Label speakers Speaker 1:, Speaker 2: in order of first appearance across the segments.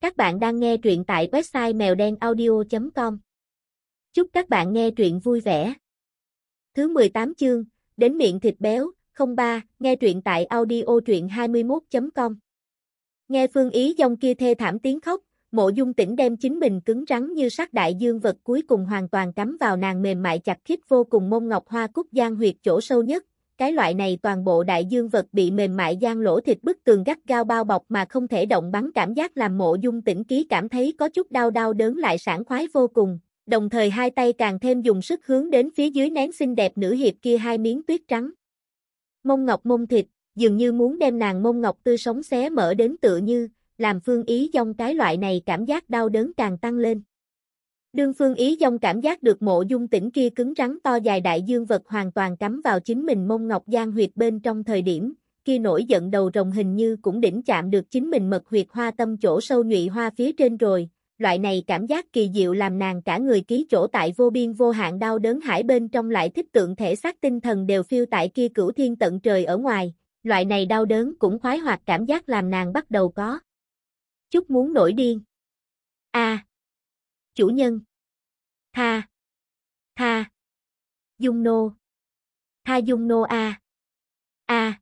Speaker 1: Các bạn đang nghe truyện tại website mèo đen audio.com. Chúc các bạn nghe truyện vui vẻ. Thứ 18 chương, đến miệng thịt béo, 03, nghe truyện tại audio truyện 21.com. Nghe phương ý dòng kia thê thảm tiếng khóc, mộ dung tỉnh đem chính mình cứng rắn như sát đại dương vật cuối cùng hoàn toàn cắm vào nàng mềm mại chặt khít vô cùng mông ngọc hoa cúc giang huyệt chỗ sâu nhất, cái loại này toàn bộ đại dương vật bị mềm mại gian lỗ thịt bức tường gắt gao bao bọc mà không thể động bắn cảm giác làm mộ dung tỉnh ký cảm thấy có chút đau đau đớn lại sảng khoái vô cùng, đồng thời hai tay càng thêm dùng sức hướng đến phía dưới nén xinh đẹp nữ hiệp kia hai miếng tuyết trắng. Mông ngọc mông thịt, dường như muốn đem nàng mông ngọc tươi sống xé mở đến tựa như, làm phương ý dòng cái loại này cảm giác đau đớn càng tăng lên. Đương phương ý dông cảm giác được mộ dung tỉnh kia cứng rắn to dài đại dương vật hoàn toàn cắm vào chính mình mông ngọc giang huyệt bên trong thời điểm, kia nổi giận đầu rồng hình như cũng đỉnh chạm được chính mình mật huyệt hoa tâm chỗ sâu nhụy hoa phía trên rồi, loại này cảm giác kỳ diệu làm nàng cả người ký chỗ tại vô biên vô hạn đau đớn hải bên trong lại thích tượng thể xác tinh thần đều phiêu tại kia cửu thiên tận trời ở ngoài, loại này đau đớn cũng khoái hoạt cảm giác làm nàng bắt đầu có. Chút muốn nổi điên. A. Chủ nhân. Tha. Tha. Dung nô. Tha dung nô a. A.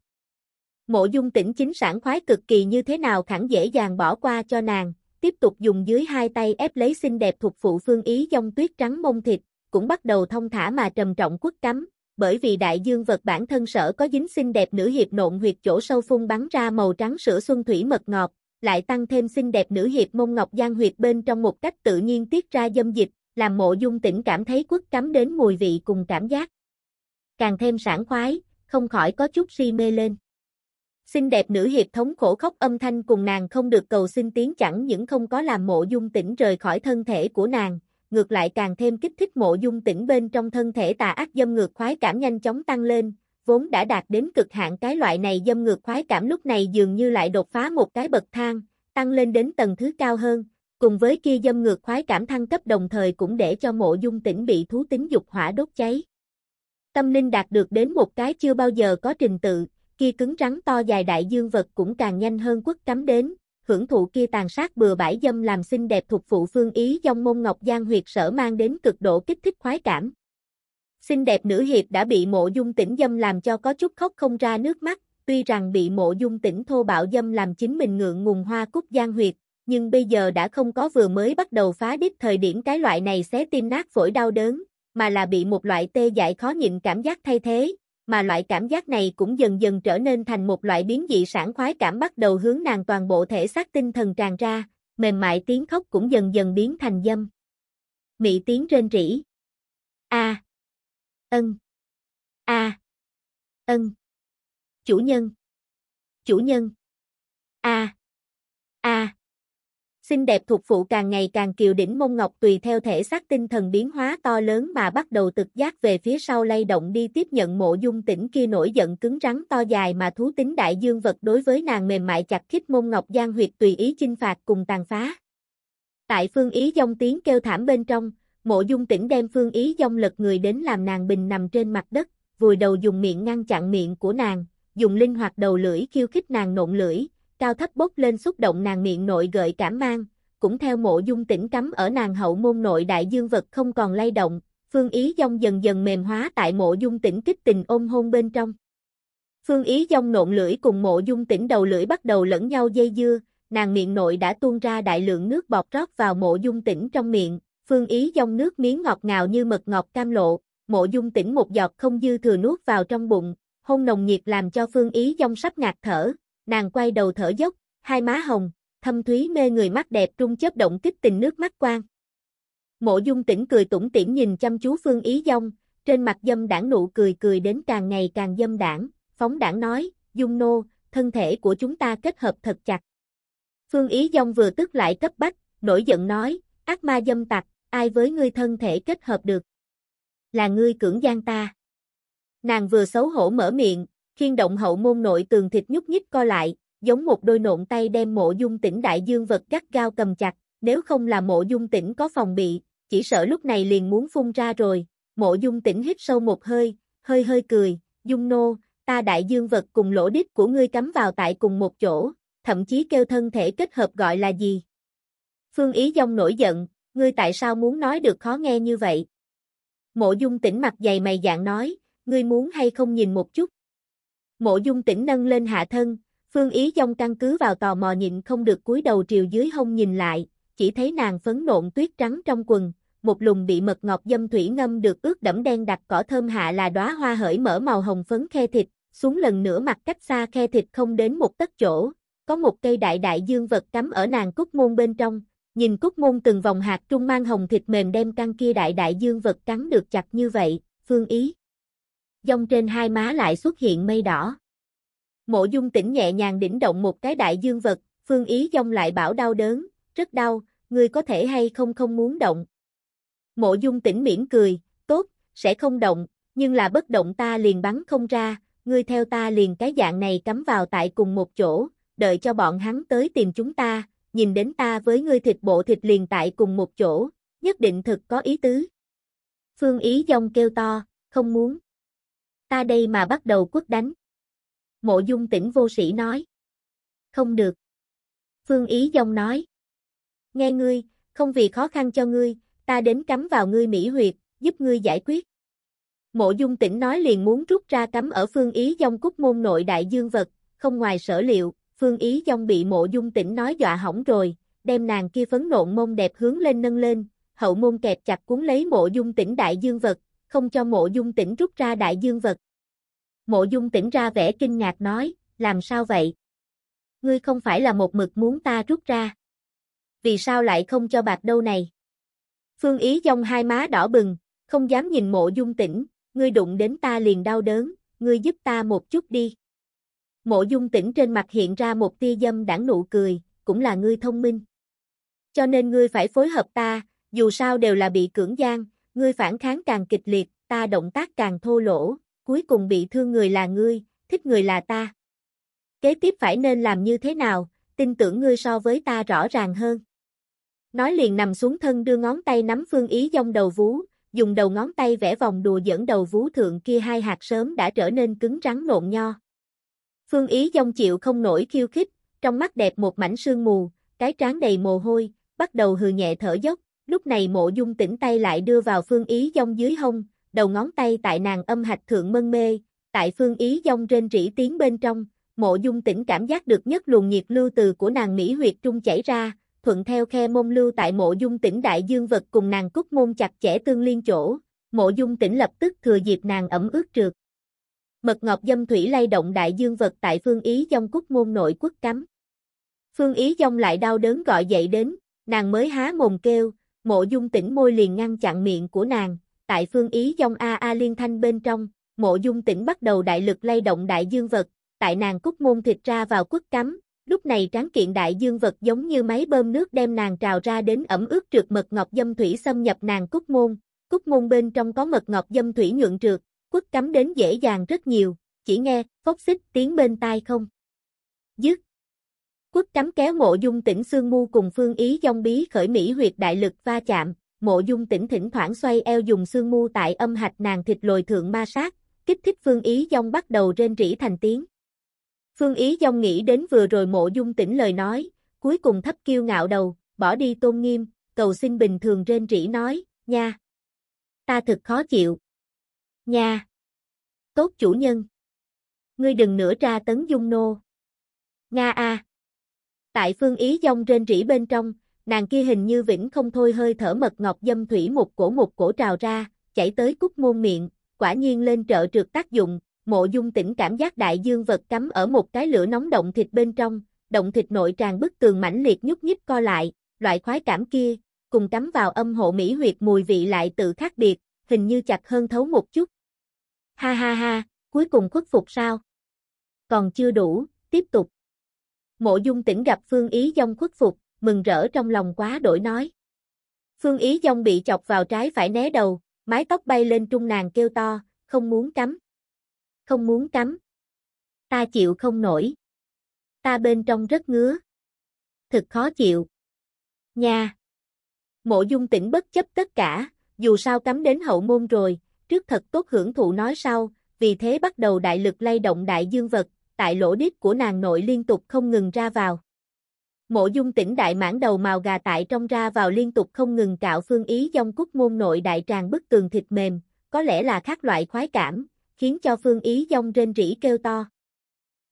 Speaker 1: Mộ dung tỉnh chính sản khoái cực kỳ như thế nào khẳng dễ dàng bỏ qua cho nàng, tiếp tục dùng dưới hai tay ép lấy xinh đẹp thuộc phụ phương ý dông tuyết trắng mông thịt, cũng bắt đầu thông thả mà trầm trọng quất cắm, bởi vì đại dương vật bản thân sở có dính xinh đẹp nữ hiệp nộn huyệt chỗ sâu phun bắn ra màu trắng sữa xuân thủy mật ngọt, lại tăng thêm xinh đẹp nữ hiệp mông ngọc giang huyệt bên trong một cách tự nhiên tiết ra dâm dịch, làm mộ dung tỉnh cảm thấy quất cắm đến mùi vị cùng cảm giác. Càng thêm sảng khoái, không khỏi có chút si mê lên. Xinh đẹp nữ hiệp thống khổ khóc âm thanh cùng nàng không được cầu xin tiếng chẳng những không có làm mộ dung tỉnh rời khỏi thân thể của nàng, ngược lại càng thêm kích thích mộ dung tỉnh bên trong thân thể tà ác dâm ngược khoái cảm nhanh chóng tăng lên, vốn đã đạt đến cực hạn cái loại này dâm ngược khoái cảm lúc này dường như lại đột phá một cái bậc thang, tăng lên đến tầng thứ cao hơn, cùng với kia dâm ngược khoái cảm thăng cấp đồng thời cũng để cho mộ dung tỉnh bị thú tính dục hỏa đốt cháy. Tâm linh đạt được đến một cái chưa bao giờ có trình tự, kia cứng rắn to dài đại dương vật cũng càng nhanh hơn quất cắm đến, hưởng thụ kia tàn sát bừa bãi dâm làm xinh đẹp thuộc phụ phương ý dòng môn ngọc giang huyệt sở mang đến cực độ kích thích khoái cảm. Xinh đẹp nữ hiệp đã bị mộ dung tỉnh dâm làm cho có chút khóc không ra nước mắt, tuy rằng bị mộ dung tỉnh thô bạo dâm làm chính mình ngượng ngùng hoa cúc giang huyệt, nhưng bây giờ đã không có vừa mới bắt đầu phá đít thời điểm cái loại này xé tim nát phổi đau đớn, mà là bị một loại tê dại khó nhịn cảm giác thay thế, mà loại cảm giác này cũng dần dần trở nên thành một loại biến dị sản khoái cảm bắt đầu hướng nàng toàn bộ thể xác tinh thần tràn ra, mềm mại tiếng khóc cũng dần dần biến thành dâm. Mị tiếng rên rỉ. A. Ân. A. Ân. Chủ nhân. Chủ nhân. A. A. Xinh đẹp thuộc phụ càng ngày càng kiều đỉnh mông ngọc tùy theo thể xác tinh thần biến hóa to lớn mà bắt đầu thực giác về phía sau lay động đi tiếp nhận mộ dung tỉnh kia nổi giận cứng rắn to dài mà thú tính đại dương vật đối với nàng mềm mại chặt khít mông ngọc giang huyệt tùy ý chinh phạt cùng tàn phá. Tại phương ý dông tiếng kêu thảm bên trong, mộ dung tỉnh đem phương ý dông lật người đến làm nàng bình nằm trên mặt đất, vùi đầu dùng miệng ngăn chặn miệng của nàng, dùng linh hoạt đầu lưỡi khiêu khích nàng nộn lưỡi, cao thấp bốc lên xúc động nàng miệng nội gợi cảm mang, cũng theo mộ dung tỉnh cắm ở nàng hậu môn nội đại dương vật không còn lay động, phương ý dông dần dần mềm hóa tại mộ dung tỉnh kích tình ôm hôn bên trong. Phương ý dông nộn lưỡi cùng mộ dung tỉnh đầu lưỡi bắt đầu lẫn nhau dây dưa, nàng miệng nội đã tuôn ra đại lượng nước bọt rót vào mộ dung tỉnh trong miệng, phương ý dông nước miếng ngọt ngào như mật ngọt cam lộ, mộ dung tỉnh một giọt không dư thừa nuốt vào trong bụng, hôn nồng nhiệt làm cho phương ý dông sắp ngạt thở, nàng quay đầu thở dốc, hai má hồng, thâm thúy mê người mắt đẹp trung chớp động kích tình nước mắt quang. Mộ dung tỉnh cười tủm tỉm nhìn chăm chú phương ý dông, trên mặt dâm đảng nụ cười cười đến càng ngày càng dâm đảng, phóng đảng nói, dung nô, thân thể của chúng ta kết hợp thật chặt. Phương ý dông vừa tức lại cấp bách, nổi giận nói, ác ma dâm tặc, ai với ngươi thân thể kết hợp được? Là ngươi cưỡng gian ta. Nàng vừa xấu hổ mở miệng, khiên động hậu môn nội tường thịt nhúc nhích co lại, giống một đôi nộn tay đem mộ dung tỉnh đại dương vật gắt gao cầm chặt, nếu không là mộ dung tỉnh có phòng bị, chỉ sợ lúc này liền muốn phun ra rồi, mộ dung tỉnh hít sâu một hơi, hơi hơi cười, dung nô, ta đại dương vật cùng lỗ đít của ngươi cắm vào tại cùng một chỗ, thậm chí kêu thân thể kết hợp gọi là gì? Phương Ý Dông nổi giận, ngươi tại sao muốn nói được khó nghe như vậy? Mộ dung tỉnh mặt dày mày dạng nói, ngươi muốn hay không nhìn một chút? Mộ dung tỉnh nâng lên hạ thân, Phương Ý Dông căn cứ vào tò mò nhịn không được cúi đầu triều dưới hông nhìn lại, chỉ thấy nàng phấn nộn tuyết trắng trong quần, một lùng bị mật ngọt dâm thủy ngâm được ướt đẫm đen đặc cỏ thơm hạ là đóa hoa hởi mở màu hồng phấn khe thịt, xuống lần nữa mặt cách xa khe thịt không đến một tấc chỗ, có một cây đại đại dương vật cắm ở nàng cúc môn bên trong, nhìn cúc môn từng vòng hạt trung mang hồng thịt mềm đem căn kia đại đại dương vật cắn được chặt như vậy, phương ý. Dông trên hai má lại xuất hiện mây đỏ. Mộ dung tỉnh nhẹ nhàng đỉnh động một cái đại dương vật, phương ý dông lại bảo đau đớn, rất đau, ngươi có thể hay không không muốn động. Mộ dung tỉnh miễn cười, tốt, sẽ không động, nhưng là bất động ta liền bắn không ra, ngươi theo ta liền cái dạng này cắm vào tại cùng một chỗ, đợi cho bọn hắn tới tìm chúng ta, nhìn đến ta với ngươi thịt bộ thịt liền tại cùng một chỗ, nhất định thực có ý tứ. Phương Ý Dông kêu to, không muốn. Ta đây mà bắt đầu quất đánh. Mộ dung tỉnh vô sĩ nói. Không được. Phương Ý Dông nói. Nghe ngươi, không vì khó khăn cho ngươi, ta đến cắm vào ngươi mỹ huyệt, giúp ngươi giải quyết. Mộ dung tỉnh nói liền muốn rút ra cắm ở phương ý dông cúc môn nội đại dương vật, không ngoài sở liệu, phương ý dông bị mộ dung tỉnh nói dọa hỏng rồi, đem nàng kia phấn nộn mông đẹp hướng lên nâng lên, hậu môn kẹp chặt cuốn lấy mộ dung tỉnh đại dương vật, không cho mộ dung tỉnh rút ra đại dương vật. Mộ dung tỉnh ra vẻ kinh ngạc nói, làm sao vậy? Ngươi không phải là một mực muốn ta rút ra. Vì sao lại không cho bạc đâu này? Phương Ý dông hai má đỏ bừng, không dám nhìn mộ dung tỉnh, ngươi đụng đến ta liền đau đớn, ngươi giúp ta một chút đi. Mộ dung tỉnh trên mặt hiện ra một tia dâm đảng nụ cười, cũng là ngươi thông minh. Cho nên ngươi phải phối hợp ta, dù sao đều là bị cưỡng gian, ngươi phản kháng càng kịch liệt, ta động tác càng thô lỗ, cuối cùng bị thương người là ngươi, thích người là ta. Kế tiếp phải nên làm như thế nào, tin tưởng ngươi so với ta rõ ràng hơn. Nói liền nằm xuống thân đưa ngón tay nắm phương ý dông đầu vú, dùng đầu ngón tay vẽ vòng đùa dẫn đầu vú thượng kia hai hạt sớm đã trở nên cứng rắn nộn nho. Phương ý dông chịu không nổi khiêu khích, trong mắt đẹp một mảnh sương mù, cái trán đầy mồ hôi, bắt đầu hừ nhẹ thở dốc, lúc này mộ dung tỉnh tay lại đưa vào phương ý dông dưới hông, đầu ngón tay tại nàng âm hạch thượng mân mê, tại phương ý dông trên rỉ tiếng bên trong, mộ dung tỉnh cảm giác được nhất luồng nhiệt lưu từ của nàng Mỹ huyệt trung chảy ra, thuận theo khe môn lưu tại mộ dung tỉnh đại dương vật cùng nàng cúc môn chặt chẽ tương liên chỗ, mộ dung tỉnh lập tức thừa dịp nàng ẩm ướt trượt. Mật ngọc dâm thủy lay động đại dương vật tại phương ý dông cúc môn nội quốc cắm. Phương ý dông lại đau đớn gọi dậy đến, nàng mới há mồm kêu, mộ dung tỉnh môi liền ngăn chặn miệng của nàng, tại phương ý dông a a liên thanh bên trong, mộ dung tỉnh bắt đầu đại lực lay động đại dương vật, tại nàng cúc môn thịt ra vào quốc cắm, Lúc này tráng kiện đại dương vật giống như máy bơm nước đem nàng trào ra đến ẩm ướt trượt mật ngọc dâm thủy xâm nhập nàng cúc môn. Cúc môn bên trong có mật ngọc dâm thủy nhuận trượt, quất cắm đến dễ dàng rất nhiều, chỉ nghe, phốc xích tiếng bên tai không. Dứt. Quất cắm kéo mộ dung tỉnh xương mu cùng phương ý dòng bí khởi mỹ huyệt đại lực va chạm, mộ dung tỉnh thỉnh thoảng xoay eo dùng xương mu tại âm hạch nàng thịt lồi thượng ma sát, kích thích phương ý dòng bắt đầu rên rỉ thành tiếng. Phương Ý dòng nghĩ đến vừa rồi mộ dung tỉnh lời nói, cuối cùng thấp kiêu ngạo đầu, bỏ đi tôn nghiêm, cầu xin bình thường rên rỉ nói, nha. Ta thật khó chịu. Nha. Tốt chủ nhân. Ngươi đừng nữa tra tấn dung nô. Nga a. Tại phương ý dông rên rỉ bên trong, nàng kia hình như vĩnh không thôi hơi thở mật ngọc dâm thủy một cổ một cổ trào ra, chảy tới cúc môn miệng, quả nhiên lên trợ trượt tác dụng, mộ dung tỉnh cảm giác đại dương vật cắm ở một cái lửa nóng động thịt bên trong, động thịt nội tràn bức tường mãnh liệt nhúc nhích co lại, loại khoái cảm kia, cùng cắm vào âm hộ mỹ huyệt mùi vị lại tự khác biệt, hình như chặt hơn thấu một chút. Ha ha ha, cuối cùng khuất phục sao? Còn chưa đủ, tiếp tục. Mộ dung tỉnh gặp Phương Ý Dông khuất phục, mừng rỡ trong lòng quá đổi nói. Phương Ý Dông bị chọc vào trái phải né đầu, mái tóc bay lên trung nàng kêu to, không muốn cắm không muốn cắm. Ta chịu không nổi. Ta bên trong rất ngứa. Thực khó chịu. Nha. Mộ dung tỉnh bất chấp tất cả, dù sao cắm đến hậu môn rồi, trước thật tốt hưởng thụ nói sau, vì thế bắt đầu đại lực lay động đại dương vật, tại lỗ đít của nàng nội liên tục không ngừng ra vào. Mộ dung tỉnh đại mãn đầu màu gà tại trong ra vào liên tục không ngừng cạo phương ý dông cúc môn nội đại tràn bức tường thịt mềm, có lẽ là khác loại khoái cảm, khiến cho phương ý dông rên rỉ kêu to.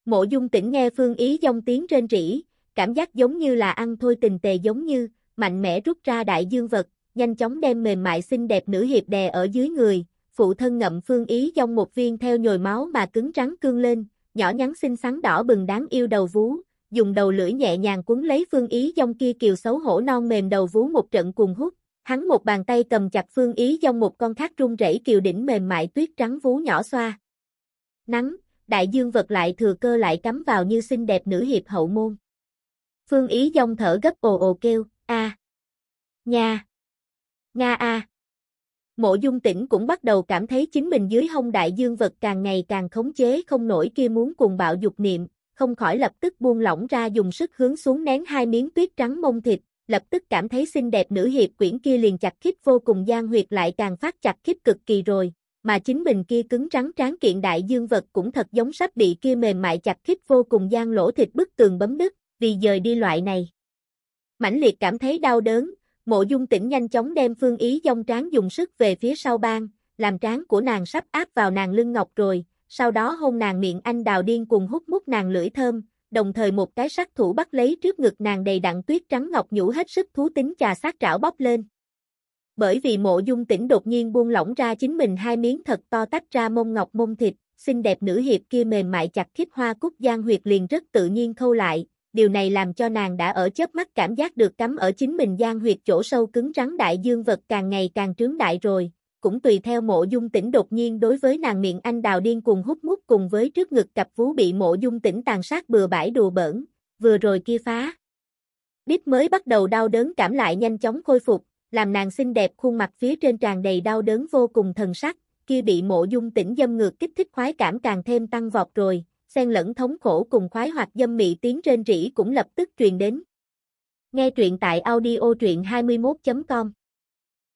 Speaker 1: Mộ dung tỉnh nghe phương ý dông tiếng rên rỉ, cảm giác giống như là ăn thôi tình tề giống như, mạnh mẽ rút ra đại dương vật, nhanh chóng đem mềm mại xinh đẹp nữ hiệp đè ở dưới người, phụ thân ngậm phương ý dông một viên theo nhồi máu mà cứng trắng cương lên, nhỏ nhắn xinh xắn đỏ bừng đáng yêu đầu vú, dùng đầu lưỡi nhẹ nhàng cuốn lấy phương ý dông kia kiều xấu hổ non mềm đầu vú một trận cuồng hút, hắn một bàn tay cầm chặt phương ý dông một con khác run rẩy kiều đỉnh mềm mại tuyết trắng vú nhỏ xoa. Nắng, đại dương vật lại thừa cơ lại cắm vào như xinh đẹp nữ hiệp hậu môn. Phương ý dông thở gấp ồ ồ kêu, a Nha! Nga a Mộ dung Tĩnh cũng bắt đầu cảm thấy chính mình dưới hông đại dương vật càng ngày càng khống chế không nổi kia muốn cùng bạo dục niệm, không khỏi lập tức buông lỏng ra dùng sức hướng xuống nén hai miếng tuyết trắng mông thịt, lập tức cảm thấy xinh đẹp nữ hiệp quyển kia liền chặt khít vô cùng gian huyệt lại càng phát chặt khít cực kỳ rồi, mà chính mình kia cứng trắng tráng kiện đại dương vật cũng thật giống sắp bị kia mềm mại chặt khít vô cùng gian lỗ thịt bức tường bấm đứt, vì dời đi loại này. Mãnh liệt cảm thấy đau đớn, Mộ dung tỉnh nhanh chóng đem phương ý dông tráng dùng sức về phía sau bang, làm tráng của nàng sắp áp vào nàng lưng ngọc rồi, sau đó hôn nàng miệng anh đào điên cùng hút mút nàng lưỡi thơm, đồng thời một cái sát thủ bắt lấy trước ngực nàng đầy đặn tuyết trắng ngọc nhũ hết sức thú tính trà sát trảo bóp lên. Bởi vì mộ dung tỉnh đột nhiên buông lỏng ra chính mình hai miếng thật to tách ra mông ngọc mông thịt, xinh đẹp nữ hiệp kia mềm mại chặt khít hoa cúc giang huyệt liền rất tự nhiên khâu lại, điều này làm cho nàng đã ở chớp mắt cảm giác được cắm ở chính mình gian huyệt chỗ sâu cứng rắn đại dương vật càng ngày càng trướng đại rồi, cũng tùy theo mộ dung tỉnh đột nhiên đối với nàng miệng anh đào điên cùng hút mút cùng với trước ngực cặp vú bị mộ dung tỉnh tàn sát bừa bãi đùa bỡn, vừa rồi kia phá. Đít mới bắt đầu đau đớn cảm lại nhanh chóng khôi phục, làm nàng xinh đẹp khuôn mặt phía trên tràn đầy đau đớn vô cùng thần sắc, kia bị mộ dung tỉnh dâm ngược kích thích khoái cảm càng thêm tăng vọt rồi, xen lẫn thống khổ cùng khoái hoặc dâm mị tiếng trên rỉ cũng lập tức truyền đến. Nghe truyện tại audio truyện 21.com